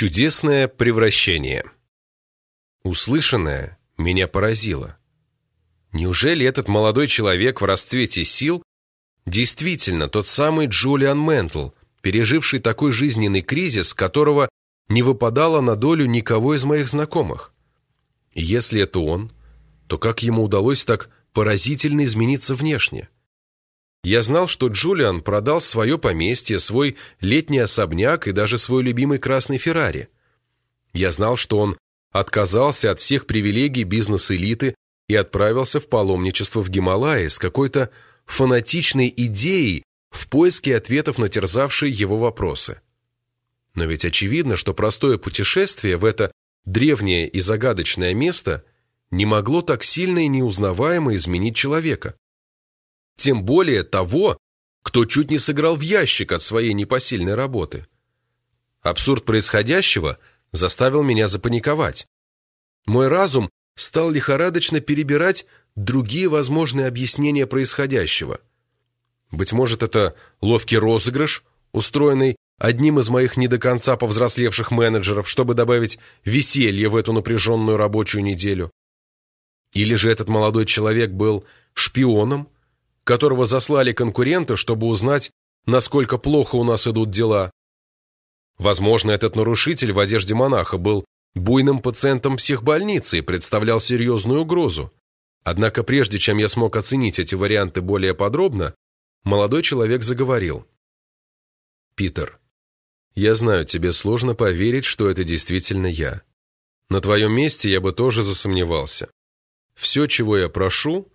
Чудесное превращение. Услышанное меня поразило. Неужели этот молодой человек в расцвете сил действительно тот самый Джулиан Ментл, переживший такой жизненный кризис, которого не выпадало на долю никого из моих знакомых? И если это он, то как ему удалось так поразительно измениться внешне? Я знал, что Джулиан продал свое поместье, свой летний особняк и даже свой любимый красный Феррари. Я знал, что он отказался от всех привилегий бизнес-элиты и отправился в паломничество в Гималаи с какой-то фанатичной идеей в поиске ответов на терзавшие его вопросы. Но ведь очевидно, что простое путешествие в это древнее и загадочное место не могло так сильно и неузнаваемо изменить человека тем более того, кто чуть не сыграл в ящик от своей непосильной работы. Абсурд происходящего заставил меня запаниковать. Мой разум стал лихорадочно перебирать другие возможные объяснения происходящего. Быть может, это ловкий розыгрыш, устроенный одним из моих не до конца повзрослевших менеджеров, чтобы добавить веселье в эту напряженную рабочую неделю. Или же этот молодой человек был шпионом, которого заслали конкуренты, чтобы узнать, насколько плохо у нас идут дела. Возможно, этот нарушитель в одежде монаха был буйным пациентом психбольницы и представлял серьезную угрозу. Однако прежде чем я смог оценить эти варианты более подробно, молодой человек заговорил. «Питер, я знаю, тебе сложно поверить, что это действительно я. На твоем месте я бы тоже засомневался. Все, чего я прошу,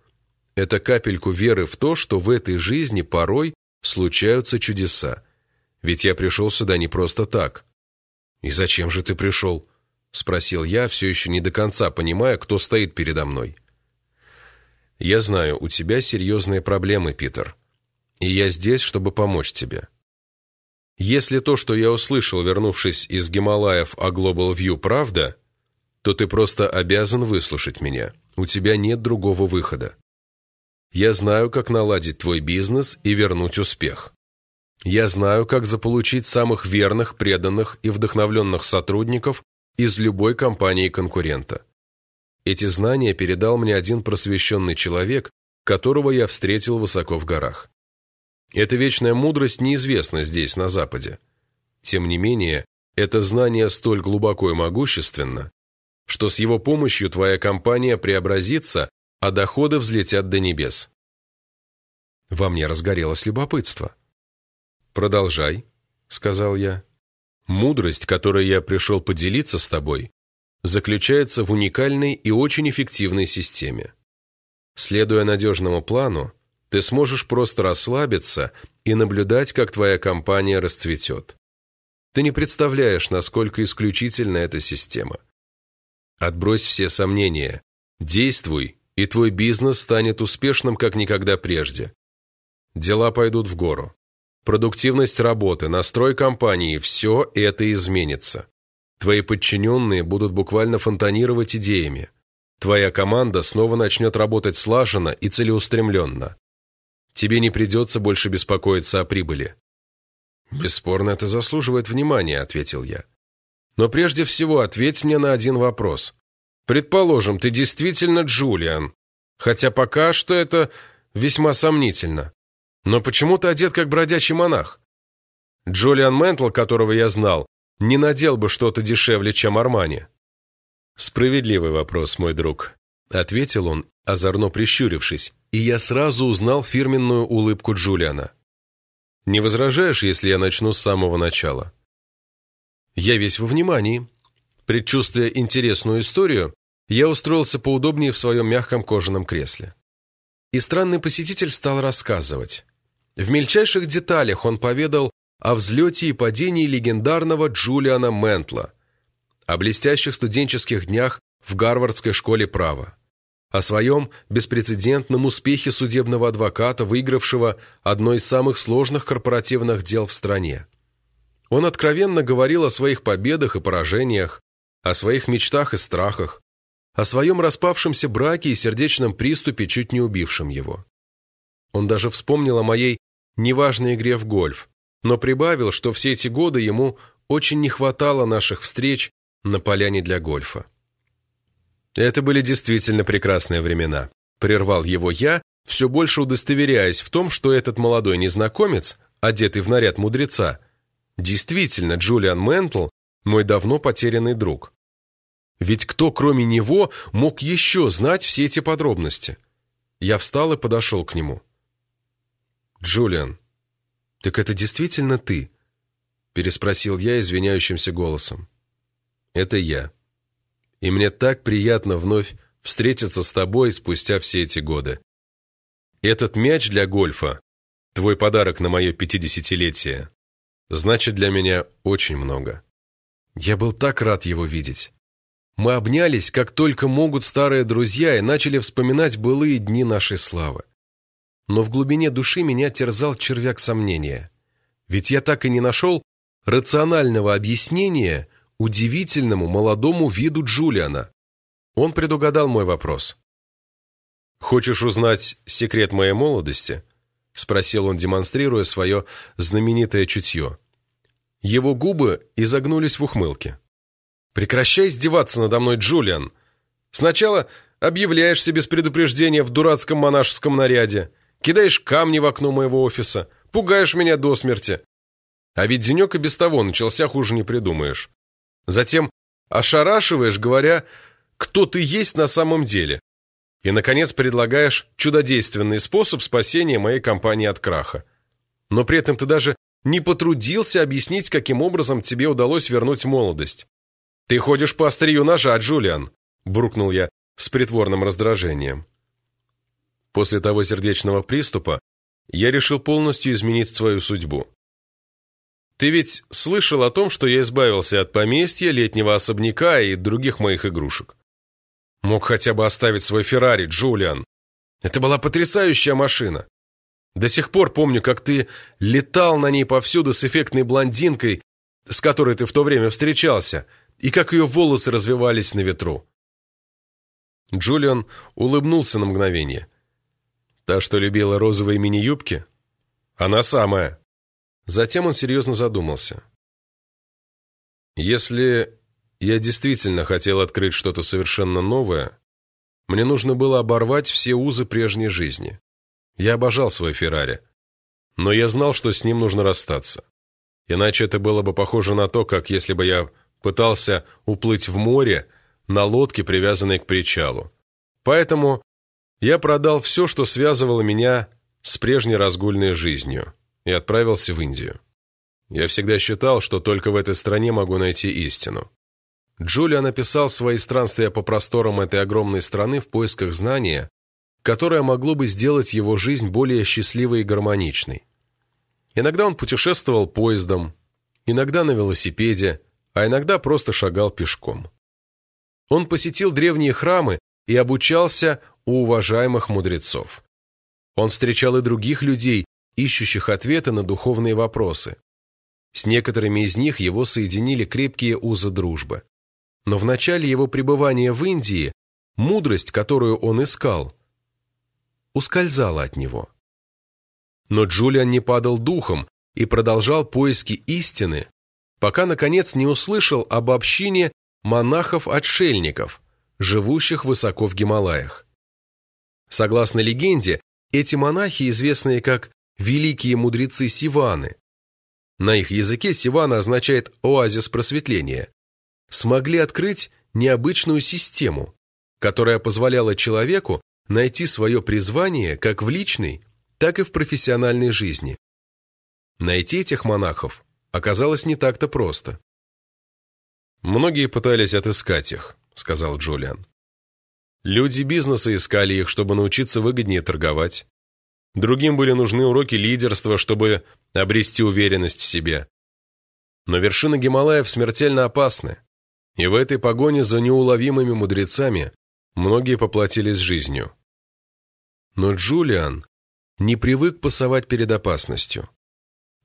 это капельку веры в то, что в этой жизни порой случаются чудеса. Ведь я пришел сюда не просто так. «И зачем же ты пришел?» — спросил я, все еще не до конца понимая, кто стоит передо мной. «Я знаю, у тебя серьезные проблемы, Питер, и я здесь, чтобы помочь тебе. Если то, что я услышал, вернувшись из Гималаев о Global View, правда, то ты просто обязан выслушать меня. У тебя нет другого выхода. Я знаю, как наладить твой бизнес и вернуть успех. Я знаю, как заполучить самых верных, преданных и вдохновленных сотрудников из любой компании-конкурента. Эти знания передал мне один просвещенный человек, которого я встретил высоко в горах. Эта вечная мудрость неизвестна здесь, на Западе. Тем не менее, это знание столь глубоко и могущественно, что с его помощью твоя компания преобразится а доходы взлетят до небес. Во мне разгорелось любопытство. «Продолжай», — сказал я. «Мудрость, которой я пришел поделиться с тобой, заключается в уникальной и очень эффективной системе. Следуя надежному плану, ты сможешь просто расслабиться и наблюдать, как твоя компания расцветет. Ты не представляешь, насколько исключительна эта система. Отбрось все сомнения, действуй и твой бизнес станет успешным, как никогда прежде. Дела пойдут в гору. Продуктивность работы, настрой компании – все это изменится. Твои подчиненные будут буквально фонтанировать идеями. Твоя команда снова начнет работать слаженно и целеустремленно. Тебе не придется больше беспокоиться о прибыли. «Бесспорно, это заслуживает внимания», – ответил я. «Но прежде всего ответь мне на один вопрос. Предположим, ты действительно Джулиан, хотя пока что это весьма сомнительно. Но почему ты одет как бродячий монах? Джулиан Ментл, которого я знал, не надел бы что-то дешевле, чем Армани. Справедливый вопрос, мой друг, ответил он, озорно прищурившись, и я сразу узнал фирменную улыбку Джулиана. Не возражаешь, если я начну с самого начала? Я весь во внимании, Предчувствуя интересную историю, я устроился поудобнее в своем мягком кожаном кресле. И странный посетитель стал рассказывать. В мельчайших деталях он поведал о взлете и падении легендарного Джулиана Ментла, о блестящих студенческих днях в Гарвардской школе права, о своем беспрецедентном успехе судебного адвоката, выигравшего одно из самых сложных корпоративных дел в стране. Он откровенно говорил о своих победах и поражениях, о своих мечтах и страхах, о своем распавшемся браке и сердечном приступе, чуть не убившем его. Он даже вспомнил о моей неважной игре в гольф, но прибавил, что все эти годы ему очень не хватало наших встреч на поляне для гольфа. Это были действительно прекрасные времена. Прервал его я, все больше удостоверяясь в том, что этот молодой незнакомец, одетый в наряд мудреца, действительно Джулиан Ментл, мой давно потерянный друг. Ведь кто, кроме него, мог еще знать все эти подробности? Я встал и подошел к нему. «Джулиан, так это действительно ты?» переспросил я извиняющимся голосом. «Это я. И мне так приятно вновь встретиться с тобой спустя все эти годы. Этот мяч для гольфа, твой подарок на мое пятидесятилетие, значит для меня очень много. Я был так рад его видеть. Мы обнялись, как только могут старые друзья, и начали вспоминать былые дни нашей славы. Но в глубине души меня терзал червяк сомнения. Ведь я так и не нашел рационального объяснения удивительному молодому виду Джулиана. Он предугадал мой вопрос. «Хочешь узнать секрет моей молодости?» — спросил он, демонстрируя свое знаменитое чутье. Его губы изогнулись в ухмылке. «Прекращай издеваться надо мной, Джулиан. Сначала объявляешься без предупреждения в дурацком монашеском наряде, кидаешь камни в окно моего офиса, пугаешь меня до смерти. А ведь денек и без того начался хуже не придумаешь. Затем ошарашиваешь, говоря, кто ты есть на самом деле. И, наконец, предлагаешь чудодейственный способ спасения моей компании от краха. Но при этом ты даже не потрудился объяснить, каким образом тебе удалось вернуть молодость. «Ты ходишь по острию ножа, Джулиан», — буркнул я с притворным раздражением. После того сердечного приступа я решил полностью изменить свою судьбу. Ты ведь слышал о том, что я избавился от поместья, летнего особняка и других моих игрушек? Мог хотя бы оставить свой Феррари, Джулиан. Это была потрясающая машина. До сих пор помню, как ты летал на ней повсюду с эффектной блондинкой, с которой ты в то время встречался, и как ее волосы развивались на ветру. Джулиан улыбнулся на мгновение. Та, что любила розовые мини-юбки? Она самая. Затем он серьезно задумался. Если я действительно хотел открыть что-то совершенно новое, мне нужно было оборвать все узы прежней жизни. Я обожал свой Феррари. Но я знал, что с ним нужно расстаться. Иначе это было бы похоже на то, как если бы я пытался уплыть в море на лодке, привязанной к причалу. Поэтому я продал все, что связывало меня с прежней разгульной жизнью, и отправился в Индию. Я всегда считал, что только в этой стране могу найти истину. Джулия написал свои странствия по просторам этой огромной страны в поисках знания, которое могло бы сделать его жизнь более счастливой и гармоничной. Иногда он путешествовал поездом, иногда на велосипеде, а иногда просто шагал пешком. Он посетил древние храмы и обучался у уважаемых мудрецов. Он встречал и других людей, ищущих ответы на духовные вопросы. С некоторыми из них его соединили крепкие узы дружбы. Но в начале его пребывания в Индии мудрость, которую он искал, ускользала от него. Но Джулиан не падал духом и продолжал поиски истины, пока, наконец, не услышал об общине монахов-отшельников, живущих высоко в Гималаях. Согласно легенде, эти монахи, известные как «великие мудрецы Сиваны», на их языке Сивана означает «оазис просветления», смогли открыть необычную систему, которая позволяла человеку найти свое призвание как в личной, так и в профессиональной жизни. Найти этих монахов оказалось не так-то просто. «Многие пытались отыскать их», — сказал Джулиан. «Люди бизнеса искали их, чтобы научиться выгоднее торговать. Другим были нужны уроки лидерства, чтобы обрести уверенность в себе. Но вершины Гималаев смертельно опасны. И в этой погоне за неуловимыми мудрецами многие поплатились жизнью. Но Джулиан не привык пасовать перед опасностью.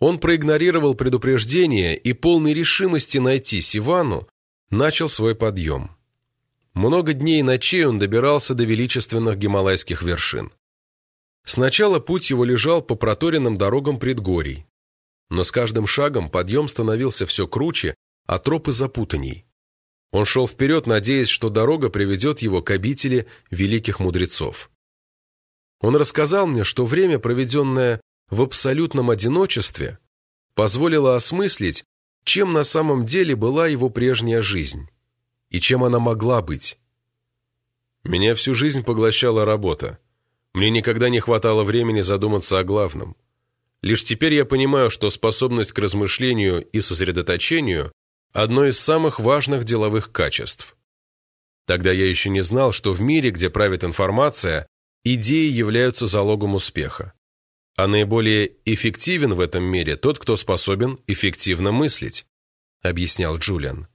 Он проигнорировал предупреждение и полной решимости найти Сивану начал свой подъем. Много дней и ночей он добирался до величественных гималайских вершин. Сначала путь его лежал по проторенным дорогам предгорий. Но с каждым шагом подъем становился все круче, а тропы запутанней. Он шел вперед, надеясь, что дорога приведет его к обители великих мудрецов. Он рассказал мне, что время, проведенное в абсолютном одиночестве, позволило осмыслить, чем на самом деле была его прежняя жизнь и чем она могла быть. Меня всю жизнь поглощала работа. Мне никогда не хватало времени задуматься о главном. Лишь теперь я понимаю, что способность к размышлению и сосредоточению – одно из самых важных деловых качеств. Тогда я еще не знал, что в мире, где правит информация, идеи являются залогом успеха. А наиболее эффективен в этом мире тот, кто способен эффективно мыслить, объяснял Джулиан.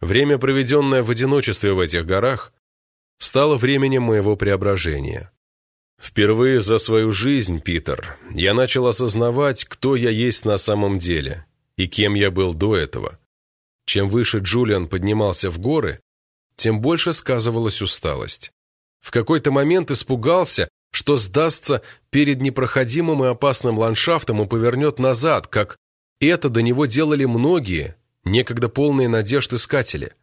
Время, проведенное в одиночестве в этих горах, стало временем моего преображения. Впервые за свою жизнь, Питер, я начал осознавать, кто я есть на самом деле и кем я был до этого. Чем выше Джулиан поднимался в горы, тем больше сказывалась усталость. В какой-то момент испугался, что сдастся перед непроходимым и опасным ландшафтом и повернет назад, как это до него делали многие, некогда полные надежд искатели.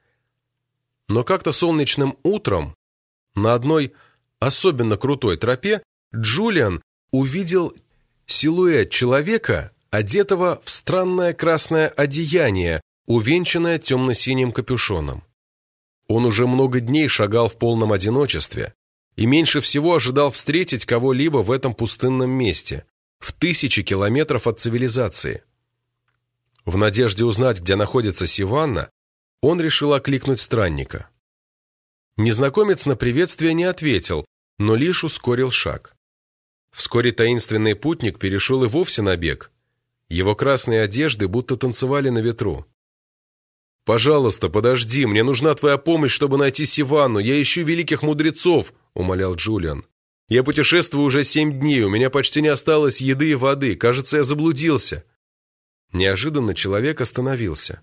Но как-то солнечным утром на одной особенно крутой тропе Джулиан увидел силуэт человека, одетого в странное красное одеяние, увенчанное темно-синим капюшоном. Он уже много дней шагал в полном одиночестве и меньше всего ожидал встретить кого-либо в этом пустынном месте, в тысячи километров от цивилизации. В надежде узнать, где находится Сиванна, он решил окликнуть странника. Незнакомец на приветствие не ответил, но лишь ускорил шаг. Вскоре таинственный путник перешел и вовсе на бег. Его красные одежды будто танцевали на ветру. «Пожалуйста, подожди, мне нужна твоя помощь, чтобы найти Сиванну. Я ищу великих мудрецов», — умолял Джулиан. «Я путешествую уже семь дней, у меня почти не осталось еды и воды. Кажется, я заблудился». Неожиданно человек остановился.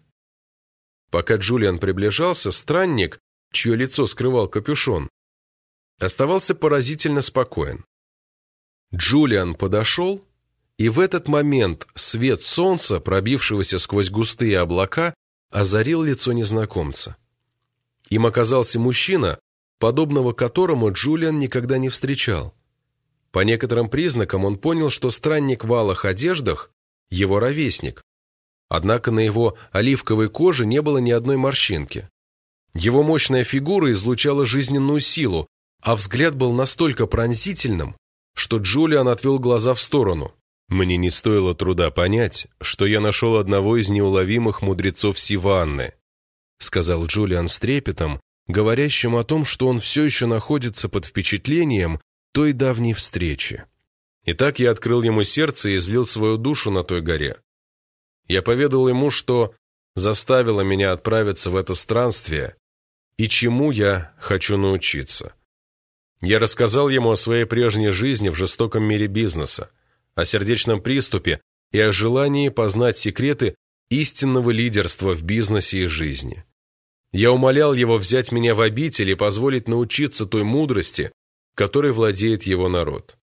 Пока Джулиан приближался, странник, чье лицо скрывал капюшон, оставался поразительно спокоен. Джулиан подошел, и в этот момент свет солнца, пробившегося сквозь густые облака, озарил лицо незнакомца. Им оказался мужчина, подобного которому Джулиан никогда не встречал. По некоторым признакам он понял, что странник в алых одеждах – его ровесник. Однако на его оливковой коже не было ни одной морщинки. Его мощная фигура излучала жизненную силу, а взгляд был настолько пронзительным, что Джулиан отвел глаза в сторону. Мне не стоило труда понять, что я нашел одного из неуловимых мудрецов Сиванны, сказал Джулиан с трепетом, говорящим о том, что он все еще находится под впечатлением той давней встречи. Итак, я открыл ему сердце и излил свою душу на той горе. Я поведал ему, что заставило меня отправиться в это странствие и чему я хочу научиться. Я рассказал ему о своей прежней жизни в жестоком мире бизнеса, о сердечном приступе и о желании познать секреты истинного лидерства в бизнесе и жизни. Я умолял его взять меня в обитель и позволить научиться той мудрости, которой владеет его народ.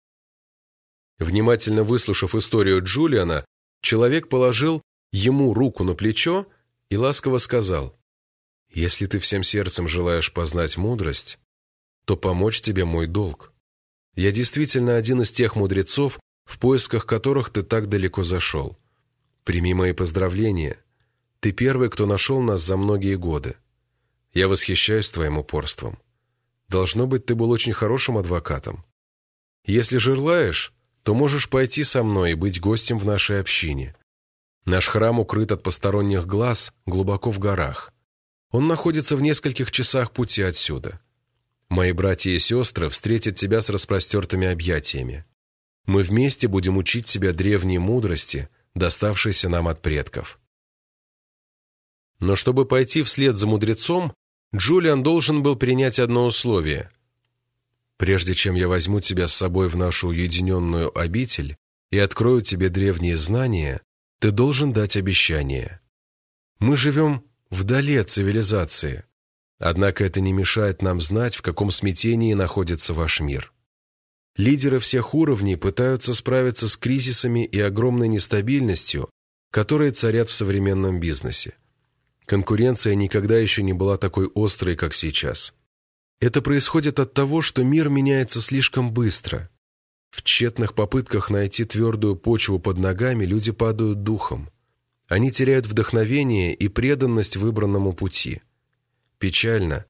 Внимательно выслушав историю Джулиана, человек положил ему руку на плечо и ласково сказал, «Если ты всем сердцем желаешь познать мудрость, то помочь тебе мой долг. Я действительно один из тех мудрецов, в поисках которых ты так далеко зашел. Прими мои поздравления. Ты первый, кто нашел нас за многие годы. Я восхищаюсь твоим упорством. Должно быть, ты был очень хорошим адвокатом. Если желаешь, то можешь пойти со мной и быть гостем в нашей общине. Наш храм укрыт от посторонних глаз глубоко в горах. Он находится в нескольких часах пути отсюда. Мои братья и сестры встретят тебя с распростертыми объятиями. Мы вместе будем учить тебя древней мудрости, доставшейся нам от предков. Но чтобы пойти вслед за мудрецом, Джулиан должен был принять одно условие. Прежде чем я возьму тебя с собой в нашу уединенную обитель и открою тебе древние знания, ты должен дать обещание. Мы живем вдали от цивилизации, Однако это не мешает нам знать, в каком смятении находится ваш мир. Лидеры всех уровней пытаются справиться с кризисами и огромной нестабильностью, которые царят в современном бизнесе. Конкуренция никогда еще не была такой острой, как сейчас. Это происходит от того, что мир меняется слишком быстро. В тщетных попытках найти твердую почву под ногами люди падают духом. Они теряют вдохновение и преданность выбранному пути. Печально,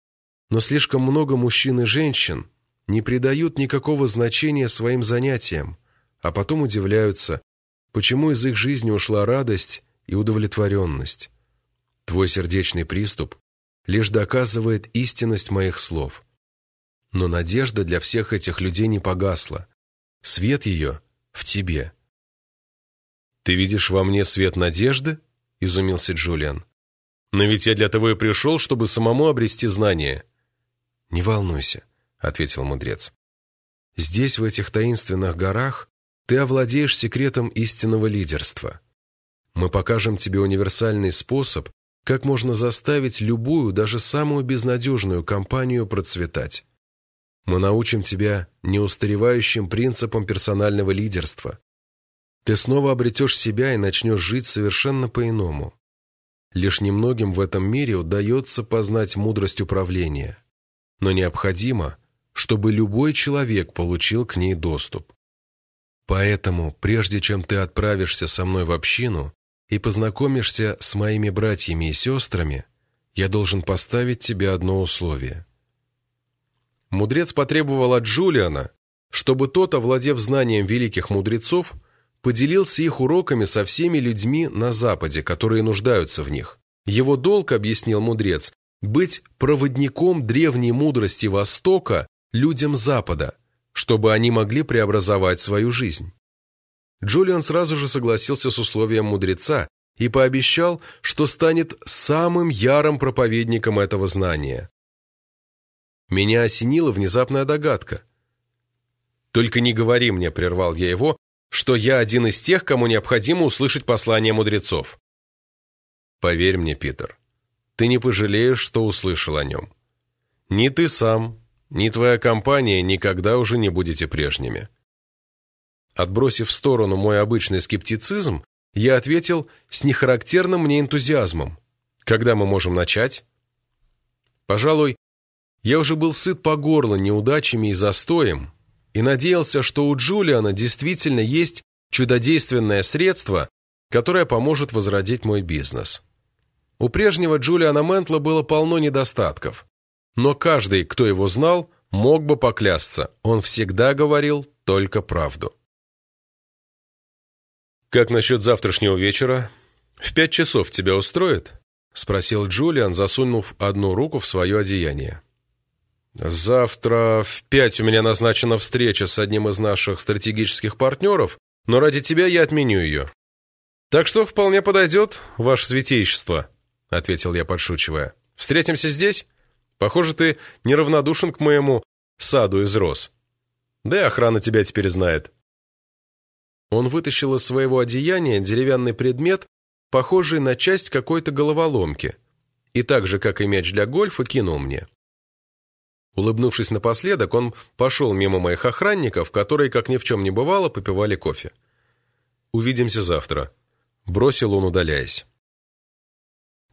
но слишком много мужчин и женщин не придают никакого значения своим занятиям, а потом удивляются, почему из их жизни ушла радость и удовлетворенность. Твой сердечный приступ лишь доказывает истинность моих слов. Но надежда для всех этих людей не погасла. Свет ее в тебе. «Ты видишь во мне свет надежды?» — изумился Джулиан. «Но ведь я для того и пришел, чтобы самому обрести знания». «Не волнуйся», — ответил мудрец. «Здесь, в этих таинственных горах, ты овладеешь секретом истинного лидерства. Мы покажем тебе универсальный способ, как можно заставить любую, даже самую безнадежную компанию процветать. Мы научим тебя неустаревающим принципам персонального лидерства. Ты снова обретешь себя и начнешь жить совершенно по-иному. Лишь немногим в этом мире удается познать мудрость управления. Но необходимо, чтобы любой человек получил к ней доступ. Поэтому, прежде чем ты отправишься со мной в общину и познакомишься с моими братьями и сестрами, я должен поставить тебе одно условие. Мудрец потребовал от Джулиана, чтобы тот, овладев знанием великих мудрецов, поделился их уроками со всеми людьми на Западе, которые нуждаются в них. Его долг, объяснил мудрец, быть проводником древней мудрости Востока людям Запада, чтобы они могли преобразовать свою жизнь. Джулиан сразу же согласился с условием мудреца и пообещал, что станет самым ярым проповедником этого знания. Меня осенила внезапная догадка. «Только не говори мне», — прервал я его, что я один из тех, кому необходимо услышать послание мудрецов. Поверь мне, Питер, ты не пожалеешь, что услышал о нем. Ни ты сам, ни твоя компания никогда уже не будете прежними. Отбросив в сторону мой обычный скептицизм, я ответил с нехарактерным мне энтузиазмом. Когда мы можем начать? Пожалуй, я уже был сыт по горло неудачами и застоем, и надеялся, что у Джулиана действительно есть чудодейственное средство, которое поможет возродить мой бизнес. У прежнего Джулиана Ментла было полно недостатков, но каждый, кто его знал, мог бы поклясться, он всегда говорил только правду. «Как насчет завтрашнего вечера? В пять часов тебя устроит?» — спросил Джулиан, засунув одну руку в свое одеяние. «Завтра в пять у меня назначена встреча с одним из наших стратегических партнеров, но ради тебя я отменю ее». «Так что вполне подойдет, ваше святейшество», — ответил я, подшучивая. «Встретимся здесь? Похоже, ты неравнодушен к моему саду из роз. Да и охрана тебя теперь знает». Он вытащил из своего одеяния деревянный предмет, похожий на часть какой-то головоломки, и так же, как и мяч для гольфа, кинул мне. Улыбнувшись напоследок, он пошел мимо моих охранников, которые, как ни в чем не бывало, попивали кофе. «Увидимся завтра», — бросил он, удаляясь.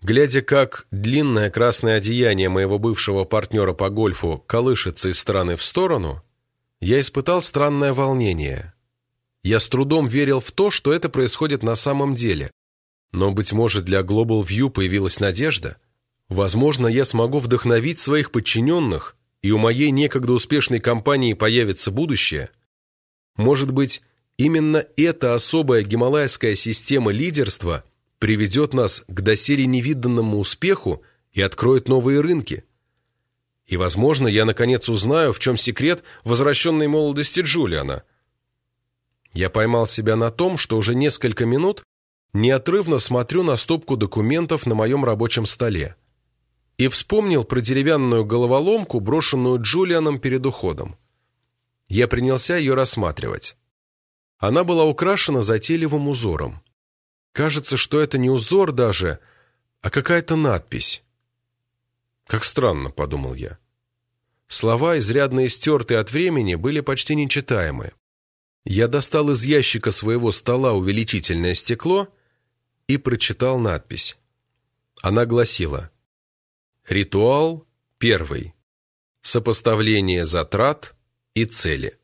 Глядя, как длинное красное одеяние моего бывшего партнера по гольфу колышется из стороны в сторону, я испытал странное волнение. Я с трудом верил в то, что это происходит на самом деле. Но, быть может, для Global View появилась надежда. Возможно, я смогу вдохновить своих подчиненных и у моей некогда успешной компании появится будущее, может быть, именно эта особая гималайская система лидерства приведет нас к доселе невиданному успеху и откроет новые рынки. И, возможно, я наконец узнаю, в чем секрет возвращенной молодости Джулиана. Я поймал себя на том, что уже несколько минут неотрывно смотрю на стопку документов на моем рабочем столе и вспомнил про деревянную головоломку, брошенную Джулианом перед уходом. Я принялся ее рассматривать. Она была украшена затейливым узором. Кажется, что это не узор даже, а какая-то надпись. «Как странно», — подумал я. Слова, изрядно истертые от времени, были почти нечитаемы. Я достал из ящика своего стола увеличительное стекло и прочитал надпись. Она гласила «Ритуал первый. Сопоставление затрат и цели».